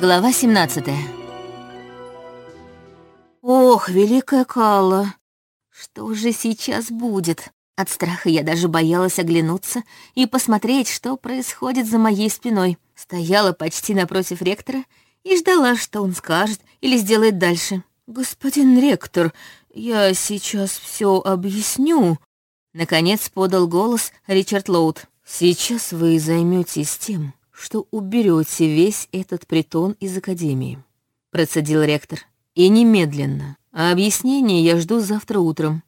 Глава 17 Ох, великая Калла, что же сейчас будет? От страха я даже боялась оглянуться и посмотреть, что происходит за моей спиной. Стояла почти напротив ректора и ждала, что он скажет или сделает дальше. «Господин ректор, я сейчас все объясню», — наконец подал голос Ричард Лоуд. «Сейчас вы займетесь тем, что уберете весь этот притон из Академии», — процедил ректор. «И немедленно. А объяснение я жду завтра утром.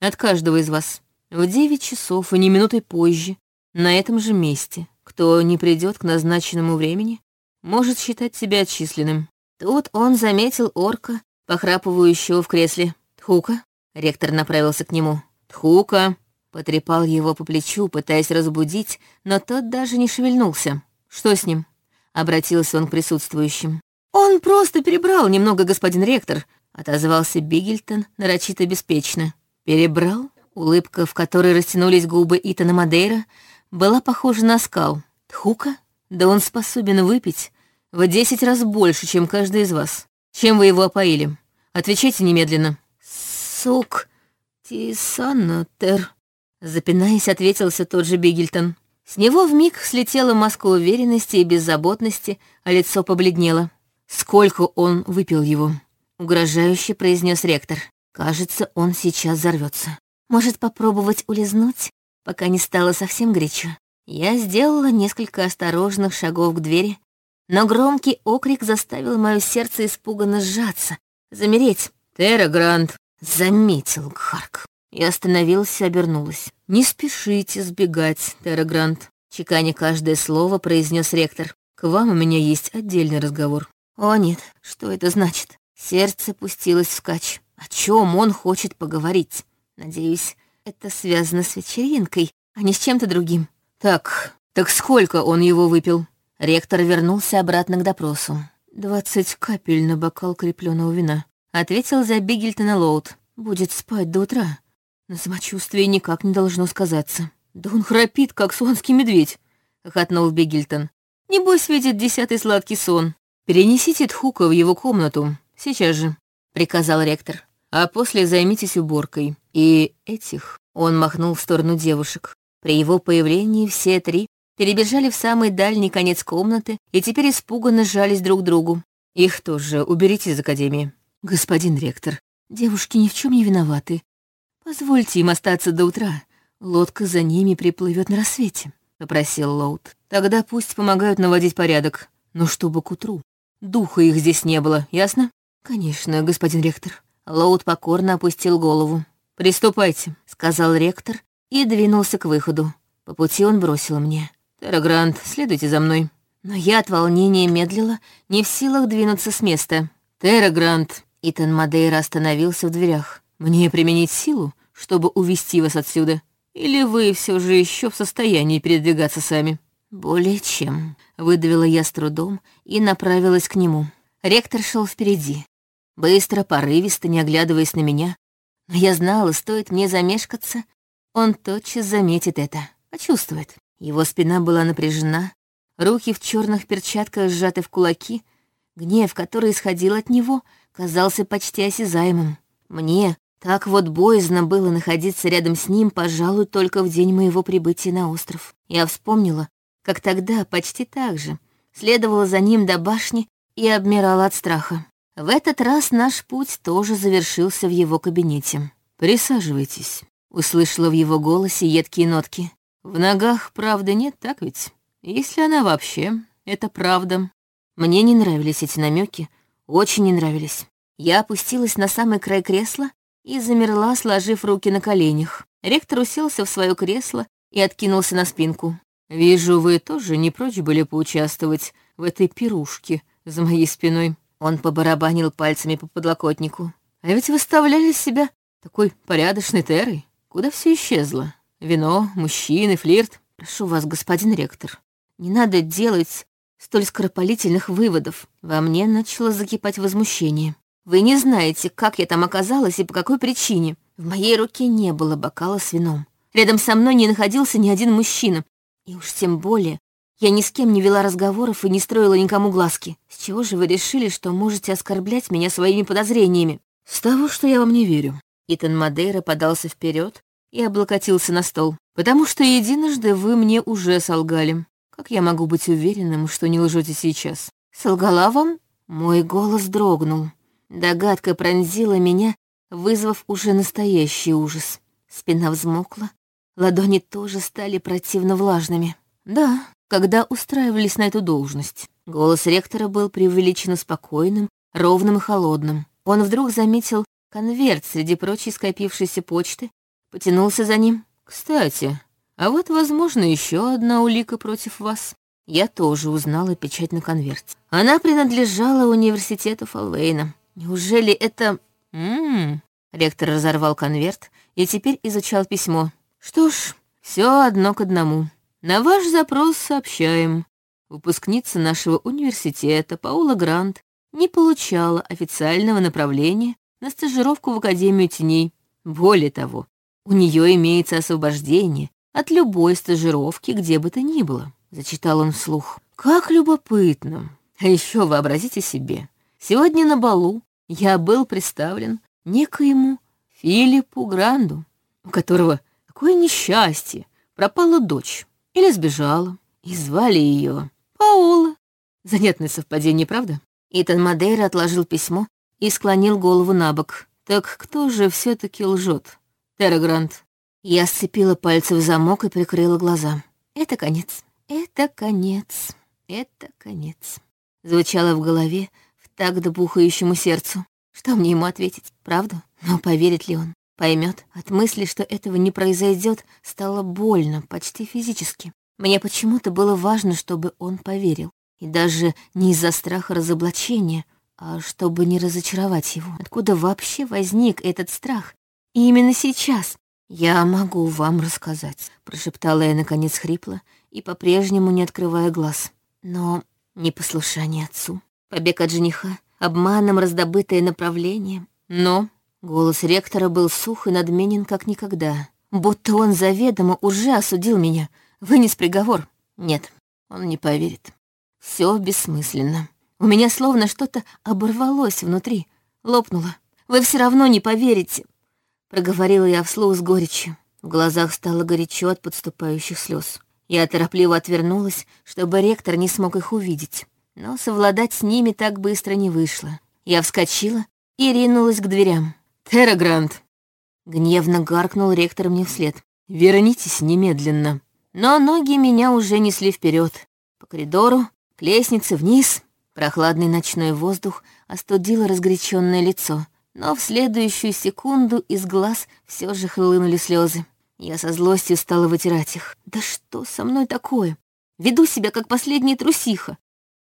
От каждого из вас. В девять часов и не минутой позже, на этом же месте. Кто не придет к назначенному времени, может считать себя отчисленным». Тут он заметил орка, похрапывающего в кресле. «Тхука?» — ректор направился к нему. «Тхука!» — потрепал его по плечу, пытаясь разбудить, но тот даже не шевельнулся. «Что с ним?» — обратился он к присутствующим. «Он просто перебрал немного, господин ректор», — отозвался Бигельтон нарочито беспечно. «Перебрал?» Улыбка, в которой растянулись губы Итана Мадейра, была похожа на скал. «Тхука? Да он способен выпить в десять раз больше, чем каждый из вас. Чем вы его опоили? Отвечайте немедленно». «Сок тисанатер», — запинаясь, ответился тот же Бигельтон. С него вмиг слетела маска уверенности и беззаботности, а лицо побледнело. «Сколько он выпил его?» — угрожающе произнес ректор. «Кажется, он сейчас взорвется. Может попробовать улизнуть, пока не стало совсем горячо?» Я сделала несколько осторожных шагов к двери, но громкий окрик заставил мое сердце испуганно сжаться, замереть. «Терра Грант!» — заметил Гхарк. Я остановилась и обернулась. «Не спешите сбегать, Терра Грант», — чеканя каждое слово произнес ректор. «К вам у меня есть отдельный разговор». «О нет, что это значит?» Сердце пустилось вскачь. О чем он хочет поговорить? Надеюсь, это связано с вечеринкой, а не с чем-то другим. «Так, так сколько он его выпил?» Ректор вернулся обратно к допросу. «Двадцать капель на бокал крепленного вина», — ответил за Бигельтона Лоуд. «Будет спать до утра. На самочувствие никак не должно сказаться». «Да он храпит, как слонский медведь», — хохотнул Бигельтон. «Небось видит десятый сладкий сон. Перенесите Тхука в его комнату, сейчас же», — приказал ректор. «А после займитесь уборкой. И этих...» — он махнул в сторону девушек. При его появлении все три перебежали в самый дальний конец комнаты и теперь испуганно сжались друг к другу. Их тоже уберите из академии. Господин ректор, девушки ни в чем не виноваты. Позвольте им остаться до утра. Лодка за ними приплывет на рассвете, попросил Лоуд. Тогда пусть помогают наводить порядок, но чтобы к утру. Духа их здесь не было, ясно? Конечно, господин ректор. Лоуд покорно опустил голову. «Приступайте», — сказал ректор и двинулся к выходу. По пути он бросил мне. «Террагрант, следуйте за мной». Но я от волнения медлила, не в силах двинуться с места. «Террагрант!» Итан Мадейра остановился в дверях. «Мне применить силу, чтобы увести вас отсюда? Или вы все же еще в состоянии передвигаться сами?» «Более чем», — выдавила я с трудом и направилась к нему. Ректор шел впереди, быстро, порывисто, не оглядываясь на меня. Но я знала, стоит мне замешкаться, он тотчас заметит это, почувствует. Его спина была напряжена, руки в черных перчатках сжаты в кулаки, гнев, который исходил от него, казался почти осязаемым. Мне так вот боязно было находиться рядом с ним, пожалуй, только в день моего прибытия на остров. Я вспомнила, как тогда почти так же следовала за ним до башни и обмирала от страха. В этот раз наш путь тоже завершился в его кабинете. «Присаживайтесь», — услышала в его голосе едкие нотки. В ногах правды нет, так ведь? Если она вообще, это правда. Мне не нравились эти намеки, очень не нравились. Я опустилась на самый край кресла и замерла, сложив руки на коленях. Ректор уселся в свое кресло и откинулся на спинку. «Вижу, вы тоже не прочь были поучаствовать в этой пирушке за моей спиной». Он побарабанил пальцами по подлокотнику. «А ведь выставляли себя такой порядочной терой. Куда все исчезло?» Вино, мужчины, флирт. Прошу вас, господин ректор, не надо делать столь скоропалительных выводов. Во мне начало закипать возмущение. Вы не знаете, как я там оказалась и по какой причине. В моей руке не было бокала с вином. Рядом со мной не находился ни один мужчина. И уж тем более Я ни с кем не вела разговоров и не строила никому глазки. С чего же вы решили, что можете оскорблять меня своими подозрениями? С того, что я вам не верю. Итан Мадейра подался вперед и облокотился на стол. «Потому что единожды вы мне уже солгали. Как я могу быть уверенным, что не лжете сейчас?» «Солгала вам?» Мой голос дрогнул. Догадка пронзила меня, вызвав уже настоящий ужас. Спина взмокла, ладони тоже стали противно влажными. Да, когда устраивались на эту должность. Голос ректора был преувеличенно спокойным, ровным и холодным. Он вдруг заметил конверт среди прочей скопившейся почты, потянулся за ним. «Кстати, а вот, возможно, еще одна улика против вас». Я тоже узнала печать на конверте. Она принадлежала университету Фалвейна. Неужели это... Ммм... Ректор разорвал конверт и теперь изучал письмо. Что ж, все одно к одному. На ваш запрос сообщаем. Выпускница нашего университета Паула Грант не получала официального направления на стажировку в Академию теней. Более того, у нее имеется освобождение от любой стажировки, где бы то ни было. Зачитал он вслух. Как любопытно. А еще вообразите себе. Сегодня на балу я был представлен некоему Филиппу Гранду, у которого такое несчастье, пропала дочь или сбежала, и звали ее Паула. Занятное совпадение, правда? Итан Мадейра отложил письмо и склонил голову на бок. Так кто же все таки лжет? Терра Грант. Я сцепила пальцы в замок и прикрыла глаза. Это конец. Это конец. Это конец. Звучало в голове в такт бухающему сердцу. Что мне ему ответить? Правду? Но поверит ли он? Поймет. От мысли, что этого не произойдет, стало больно, почти физически. Мне почему-то было важно, чтобы он поверил. И даже не из-за страха разоблачения, а чтобы не разочаровать его. Откуда вообще возник этот страх? И именно сейчас я могу вам рассказать, прошептала я наконец хрипло и по-прежнему не открывая глаз. Но непослушание отцу, побег от жениха, обманом раздобытое направление. Но голос ректора был сух и надменен как никогда, будто он заведомо уже осудил меня, вынес приговор. Нет, он не поверит. Все бессмысленно. У меня словно что-то оборвалось внутри, лопнуло. Вы все равно не поверите, проговорила я вслух с горечью. В глазах стало горячо от подступающих слез. Я торопливо отвернулась, чтобы ректор не смог их увидеть. Но совладать с ними так быстро не вышло. Я вскочила и ринулась к дверям. «Терра Грант!» Гневно гаркнул ректор мне вслед. «Вернитесь немедленно!» Но ноги меня уже несли вперед, По коридору, к лестнице вниз. Прохладный ночной воздух остудил разгоряченное лицо, но в следующую секунду из глаз все же хлынули слезы. Я со злостью стала вытирать их. Да что со мной такое? Веду себя как последняя трусиха.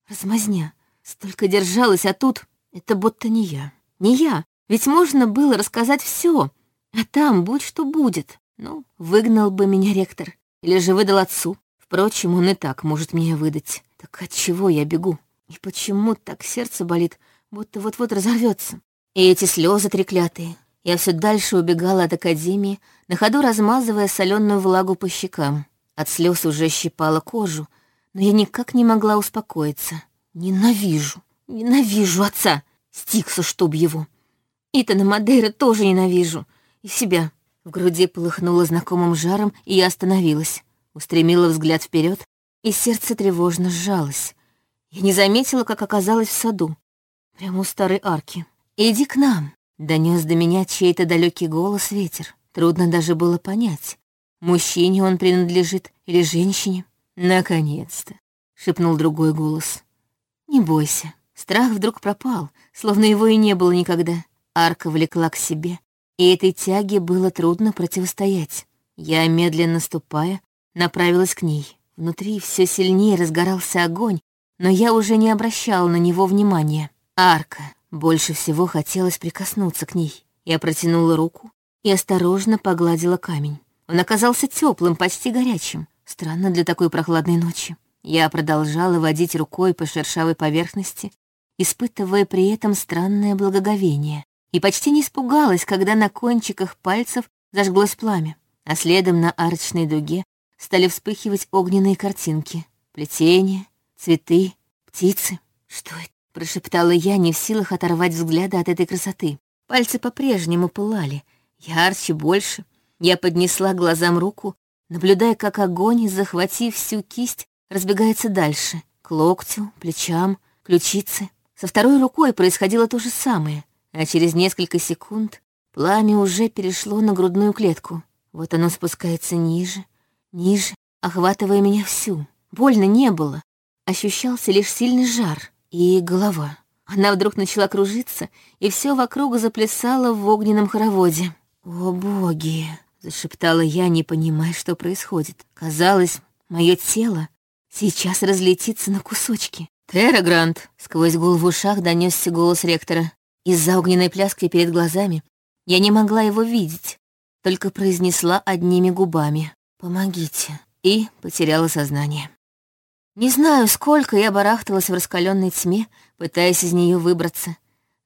Размазня. Столько держалась, а тут это будто не я. Не я. Ведь можно было рассказать все. А там будь что будет. Ну, выгнал бы меня ректор. Или же выдал отцу. Впрочем, он и так может меня выдать. Так от чего я бегу? И почему так сердце болит, будто вот-вот разорвется? И эти слезы треклятые. Я все дальше убегала от академии, на ходу размазывая соленую влагу по щекам. От слез уже щипала кожу, но я никак не могла успокоиться. Ненавижу, ненавижу отца, Стикса, чтоб его. Итана Мадейра тоже ненавижу. И себя. В груди полыхнуло знакомым жаром, и я остановилась устремила взгляд вперед, и сердце тревожно сжалось. Я не заметила, как оказалась в саду, прямо у старой арки. «Иди к нам!» — донес до меня чей-то далекий голос ветер. Трудно даже было понять, мужчине он принадлежит или женщине. «Наконец-то!» — шепнул другой голос. «Не бойся». Страх вдруг пропал, словно его и не было никогда. Арка влекла к себе, и этой тяге было трудно противостоять. Я, медленно ступая, направилась к ней. Внутри все сильнее разгорался огонь, но я уже не обращала на него внимания. Арка. Больше всего хотелось прикоснуться к ней. Я протянула руку и осторожно погладила камень. Он оказался теплым, почти горячим. Странно для такой прохладной ночи. Я продолжала водить рукой по шершавой поверхности, испытывая при этом странное благоговение. И почти не испугалась, когда на кончиках пальцев зажглось пламя, а следом на арочной дуге стали вспыхивать огненные картинки. плетение, цветы, птицы. Что это? Прошептала я, не в силах оторвать взгляда от этой красоты. Пальцы по-прежнему пылали. Ярче, больше. Я поднесла глазам руку, наблюдая, как огонь, захватив всю кисть, разбегается дальше. К локтю, плечам, ключице. Со второй рукой происходило то же самое, а через несколько секунд пламя уже перешло на грудную клетку. Вот оно спускается ниже, ниже, охватывая меня всю. Больно не было. Ощущался лишь сильный жар и голова. Она вдруг начала кружиться, и все вокруг заплясало в огненном хороводе. «О, боги!» — зашептала я, не понимая, что происходит. Казалось, мое тело сейчас разлетится на кусочки. «Терра Грант!» — сквозь гул в ушах донесся голос ректора. Из-за огненной пляски перед глазами я не могла его видеть, только произнесла одними губами «Помогите» и потеряла сознание. Не знаю, сколько я барахталась в раскаленной тьме, пытаясь из нее выбраться,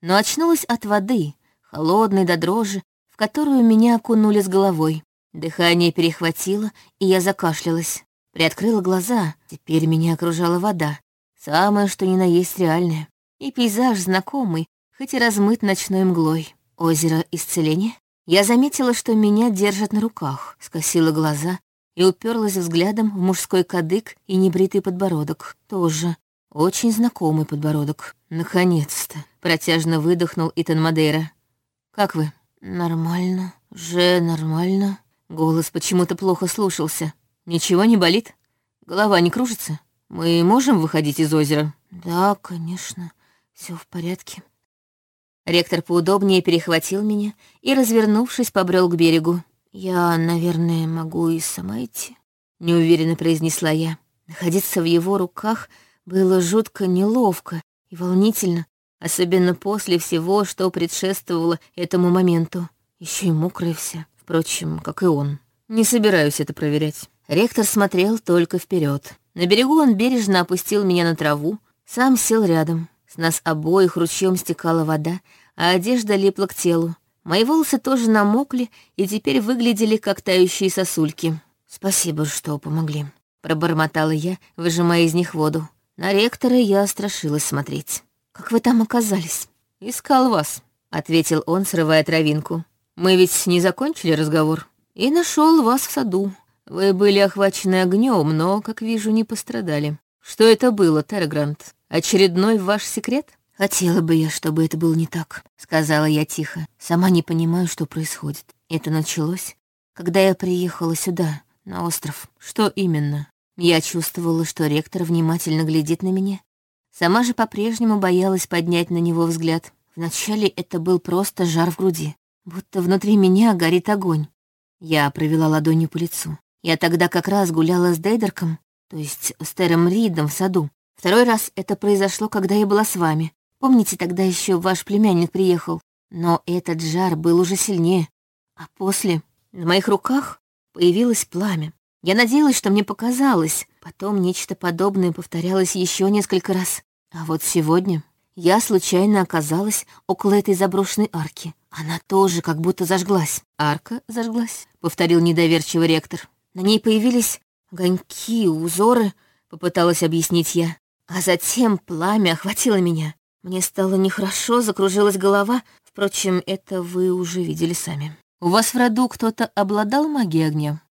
но очнулась от воды, холодной до дрожи, которую меня окунули с головой. Дыхание перехватило, и я закашлялась. Приоткрыла глаза, теперь меня окружала вода, самое что ни на есть реальное, и пейзаж знакомый, хоть и размыт ночной мглой. Озеро исцеления? Я заметила, что меня держат на руках, скосила глаза и уперлась взглядом в мужской кадык и небритый подбородок. Тоже очень знакомый подбородок. Наконец-то. Протяжно выдохнул Итан Мадейра. «Как вы?» «Нормально. Же нормально». Голос почему-то плохо слушался. «Ничего не болит? Голова не кружится? Мы можем выходить из озера?» «Да, конечно. Все в порядке». Ректор поудобнее перехватил меня и, развернувшись, побрел к берегу. «Я, наверное, могу и сама идти», — неуверенно произнесла я. Находиться в его руках было жутко неловко и волнительно, особенно после всего, что предшествовало этому моменту. Еще и мокрая вся, впрочем, как и он. Не собираюсь это проверять. Ректор смотрел только вперед. На берегу он бережно опустил меня на траву, сам сел рядом. С нас обоих ручьем стекала вода, а одежда липла к телу. Мои волосы тоже намокли и теперь выглядели как тающие сосульки. «Спасибо, что помогли», — пробормотала я, выжимая из них воду. На ректора я страшилась смотреть. «Как вы там оказались?» «Искал вас», — ответил он, срывая травинку. «Мы ведь не закончили разговор. И нашел вас в саду. Вы были охвачены огнем, но, как вижу, не пострадали. Что это было, Террагрант? Очередной ваш секрет?» «Хотела бы я, чтобы это было не так», — сказала я тихо. «Сама не понимаю, что происходит. Это началось, когда я приехала сюда, на остров. Что именно?» Я чувствовала, что ректор внимательно глядит на меня. Сама же по-прежнему боялась поднять на него взгляд. Вначале это был просто жар в груди, будто внутри меня горит огонь. Я провела ладонью по лицу. Я тогда как раз гуляла с Дейдерком, то есть с Тером Ридом в саду. Второй раз это произошло, когда я была с вами. Помните, тогда еще ваш племянник приехал? Но этот жар был уже сильнее. А после в моих руках появилось пламя. Я надеялась, что мне показалось. Потом нечто подобное повторялось еще несколько раз. А вот сегодня я случайно оказалась около этой заброшенной арки. Она тоже как будто зажглась. Арка зажглась, повторил недоверчивый ректор. На ней появились огоньки, узоры, попыталась объяснить я. А затем пламя охватило меня. Мне стало нехорошо, закружилась голова. Впрочем, это вы уже видели сами. «У вас в роду кто-то обладал магией огня?» —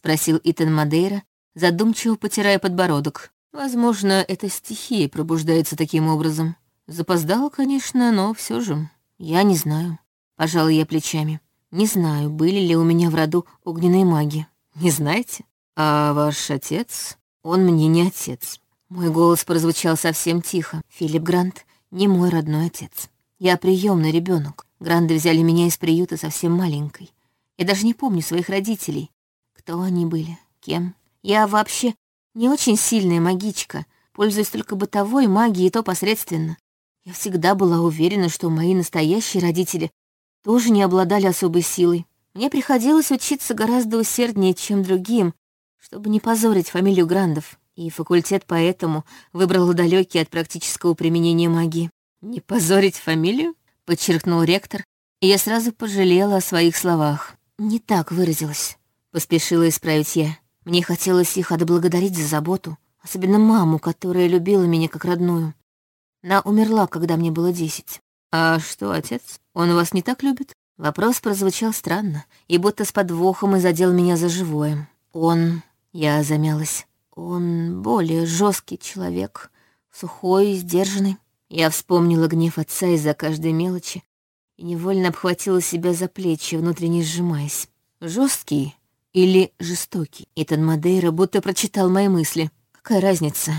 спросил Итан Мадейра, задумчиво потирая подбородок. «Возможно, эта стихия пробуждается таким образом. Запоздал, конечно, но все же. Я не знаю». Пожала я плечами. «Не знаю, были ли у меня в роду огненные маги. Не знаете? А ваш отец? Он мне не отец». Мой голос прозвучал совсем тихо. Филипп Грант не мой родной отец. Я приемный ребенок. Гранды взяли меня из приюта совсем маленькой. Я даже не помню своих родителей. Кто они были, кем. Я вообще не очень сильная магичка, пользуюсь только бытовой магией, то посредственно. Я всегда была уверена, что мои настоящие родители тоже не обладали особой силой. Мне приходилось учиться гораздо усерднее, чем другим, чтобы не позорить фамилию Грандов и факультет поэтому выбрал далекий от практического применения магии. «Не позорить фамилию?» — подчеркнул ректор, и я сразу пожалела о своих словах. «Не так выразилась», — поспешила исправить я. Мне хотелось их отблагодарить за заботу, Особенно маму, которая любила меня как родную. Она умерла, когда мне было десять. А что, отец? Он вас не так любит? Вопрос прозвучал странно, и будто с подвохом и задел меня за живое. Он... Я замялась. Он более жесткий человек, сухой, сдержанный. Я вспомнила гнев отца из-за каждой мелочи и невольно обхватила себя за плечи, внутренне сжимаясь. Жесткий или жестокий? Итан Мадейра будто прочитал мои мысли. Какая разница?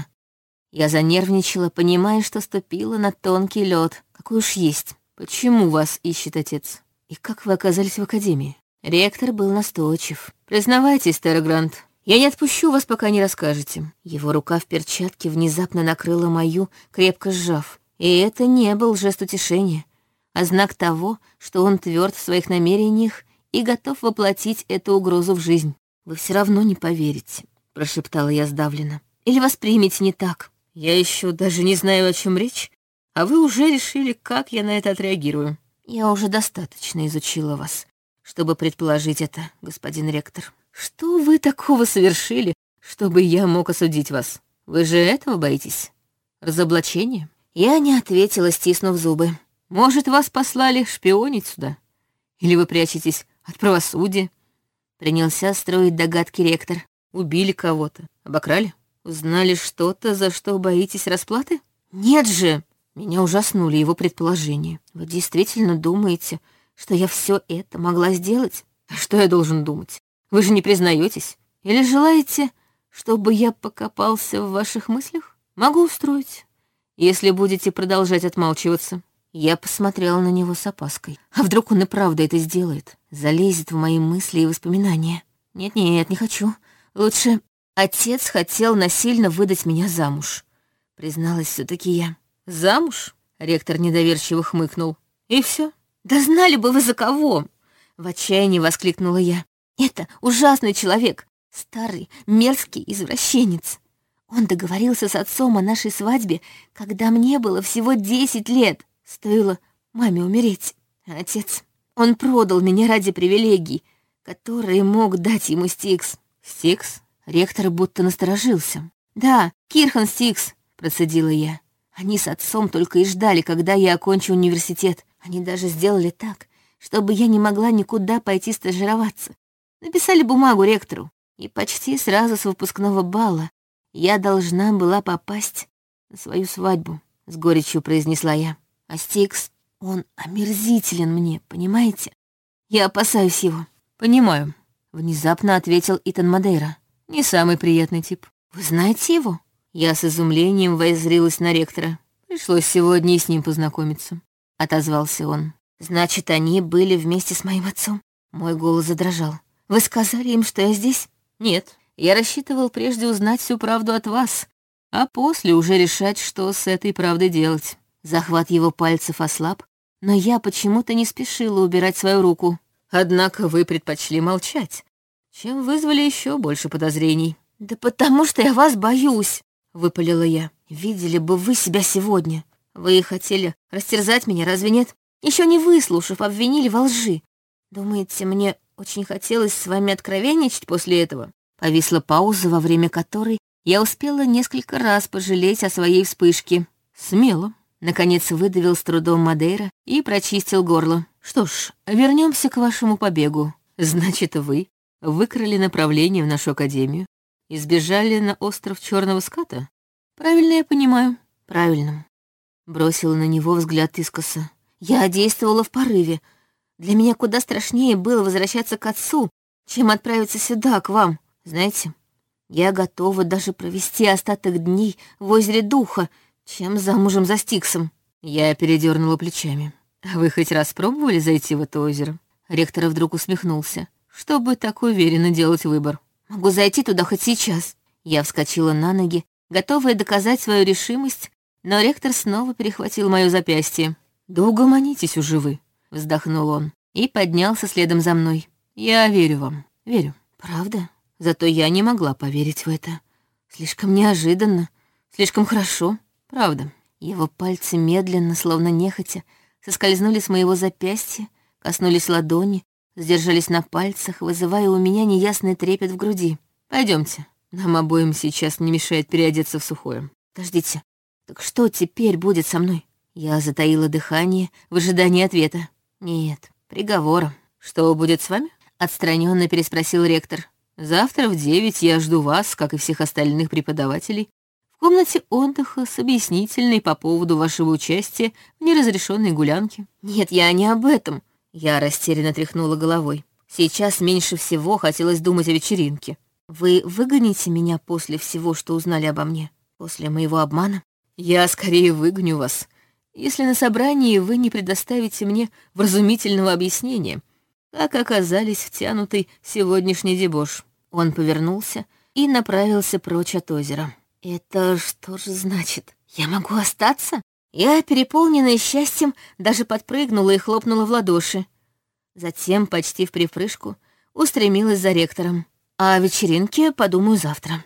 Я занервничала, понимая, что ступила на тонкий лед. Какой уж есть. Почему вас ищет отец? И как вы оказались в академии? Ректор был настойчив. Признавайтесь, Террагрант, я не отпущу вас, пока не расскажете. Его рука в перчатке внезапно накрыла мою, крепко сжав. И это не был жест утешения, а знак того, что он тверд в своих намерениях и готов воплотить эту угрозу в жизнь. «Вы все равно не поверите», — прошептала я сдавленно. «Или воспримете не так. Я еще даже не знаю, о чем речь, а вы уже решили, как я на это отреагирую. Я уже достаточно изучила вас, чтобы предположить это, господин ректор. Что вы такого совершили, чтобы я мог осудить вас? Вы же этого боитесь? Разоблачение?» Я не ответила, стиснув зубы. «Может, вас послали шпионить сюда? Или вы прячетесь от правосудия?» Принялся строить догадки ректор. «Убили кого-то? Обокрали? Узнали что-то, за что боитесь расплаты?» «Нет же!» Меня ужаснули его предположения. «Вы действительно думаете, что я все это могла сделать? А что я должен думать? Вы же не признаетесь? Или желаете, чтобы я покопался в ваших мыслях? Могу устроить если будете продолжать отмалчиваться». Я посмотрела на него с опаской. А вдруг он и правда это сделает? Залезет в мои мысли и воспоминания. Нет-нет, не хочу. Лучше отец хотел насильно выдать меня замуж. Призналась все таки я. «Замуж?» — ректор недоверчиво хмыкнул. «И все. Да знали бы вы за кого!» В отчаянии воскликнула я. «Это ужасный человек, старый, мерзкий извращенец. Он договорился с отцом о нашей свадьбе, когда мне было всего десять лет. Стоило маме умереть. отец, он продал меня ради привилегий, которые мог дать ему Стикс. Стикс? Ректор будто насторожился. Да, Кирхан Стикс, процедила я. Они с отцом только и ждали, когда я окончу университет. Они даже сделали так, чтобы я не могла никуда пойти стажироваться. Написали бумагу ректору. И почти сразу с выпускного бала я должна была попасть на свою свадьбу, с горечью произнесла я. А Стикс, он омерзителен мне, понимаете? Я опасаюсь его. Понимаю, внезапно ответил Итан Мадейра. Не самый приятный тип. Вы знаете его? Я с изумлением воззрилась на ректора. Пришлось сегодня и с ним познакомиться. Отозвался он. Значит, они были вместе с моим отцом. Мой голос задрожал. Вы сказали им, что я здесь? Нет, я рассчитывал прежде узнать всю правду от вас, а после уже решать, что с этой правдой делать. Захват его пальцев ослаб, но я почему-то не спешила убирать свою руку. Однако вы предпочли молчать, чем вызвали еще больше подозрений. «Да потому что я вас боюсь», — выпалила я. «Видели бы вы себя сегодня. Вы хотели растерзать меня, разве нет? Еще не выслушав, обвинили во лжи. Думаете, мне очень хотелось с вами откровенничать после этого? Повисла пауза, во время которой я успела несколько раз пожалеть о своей вспышке. Смело. Наконец выдавил с трудом Мадейра и прочистил горло. Что ж, вернемся к вашему побегу. Значит, вы выкрали направление в нашу академию и сбежали на остров Черного Ската? Правильно я понимаю? Правильно. Бросила на него взгляд искоса. Я действовала в порыве. Для меня куда страшнее было возвращаться к отцу, чем отправиться сюда, к вам. Знаете, я готова даже провести остаток дней в озере Духа, чем замужем за Стиксом. Я передернула плечами. Вы хоть раз пробовали зайти в это озеро? Ректор вдруг усмехнулся. Чтобы так уверенно делать выбор. Могу зайти туда хоть сейчас. Я вскочила на ноги, готовая доказать свою решимость, но ректор снова перехватил мое запястье. «Да угомонитесь уже вы», — вздохнул он и поднялся следом за мной. «Я верю вам, верю». «Правда?» Зато я не могла поверить в это. Слишком неожиданно, слишком хорошо, правда. Его пальцы медленно, словно нехотя, соскользнули с моего запястья, коснулись ладони, сдержались на пальцах, вызывая у меня неясный трепет в груди. Пойдемте, Нам обоим сейчас не мешает переодеться в сухое. Подождите, так что теперь будет со мной? Я затаила дыхание в ожидании ответа. Нет, приговора. Что будет с вами? Отстраненно переспросил ректор. Завтра в девять я жду вас, как и всех остальных преподавателей, комнате отдыха с объяснительной по поводу вашего участия в неразрешенной гулянке. Нет, я не об этом. Я растерянно тряхнула головой. Сейчас меньше всего хотелось думать о вечеринке. Вы выгоните меня после всего, что узнали обо мне? После моего обмана? Я скорее выгоню вас, если на собрании вы не предоставите мне вразумительного объяснения, как оказались втянутый сегодняшний дебош. Он повернулся и направился прочь от озера. Это что же значит? Я могу остаться? Я, переполненная счастьем, даже подпрыгнула и хлопнула в ладоши. Затем, почти в припрыжку, устремилась за ректором. А вечеринке подумаю завтра.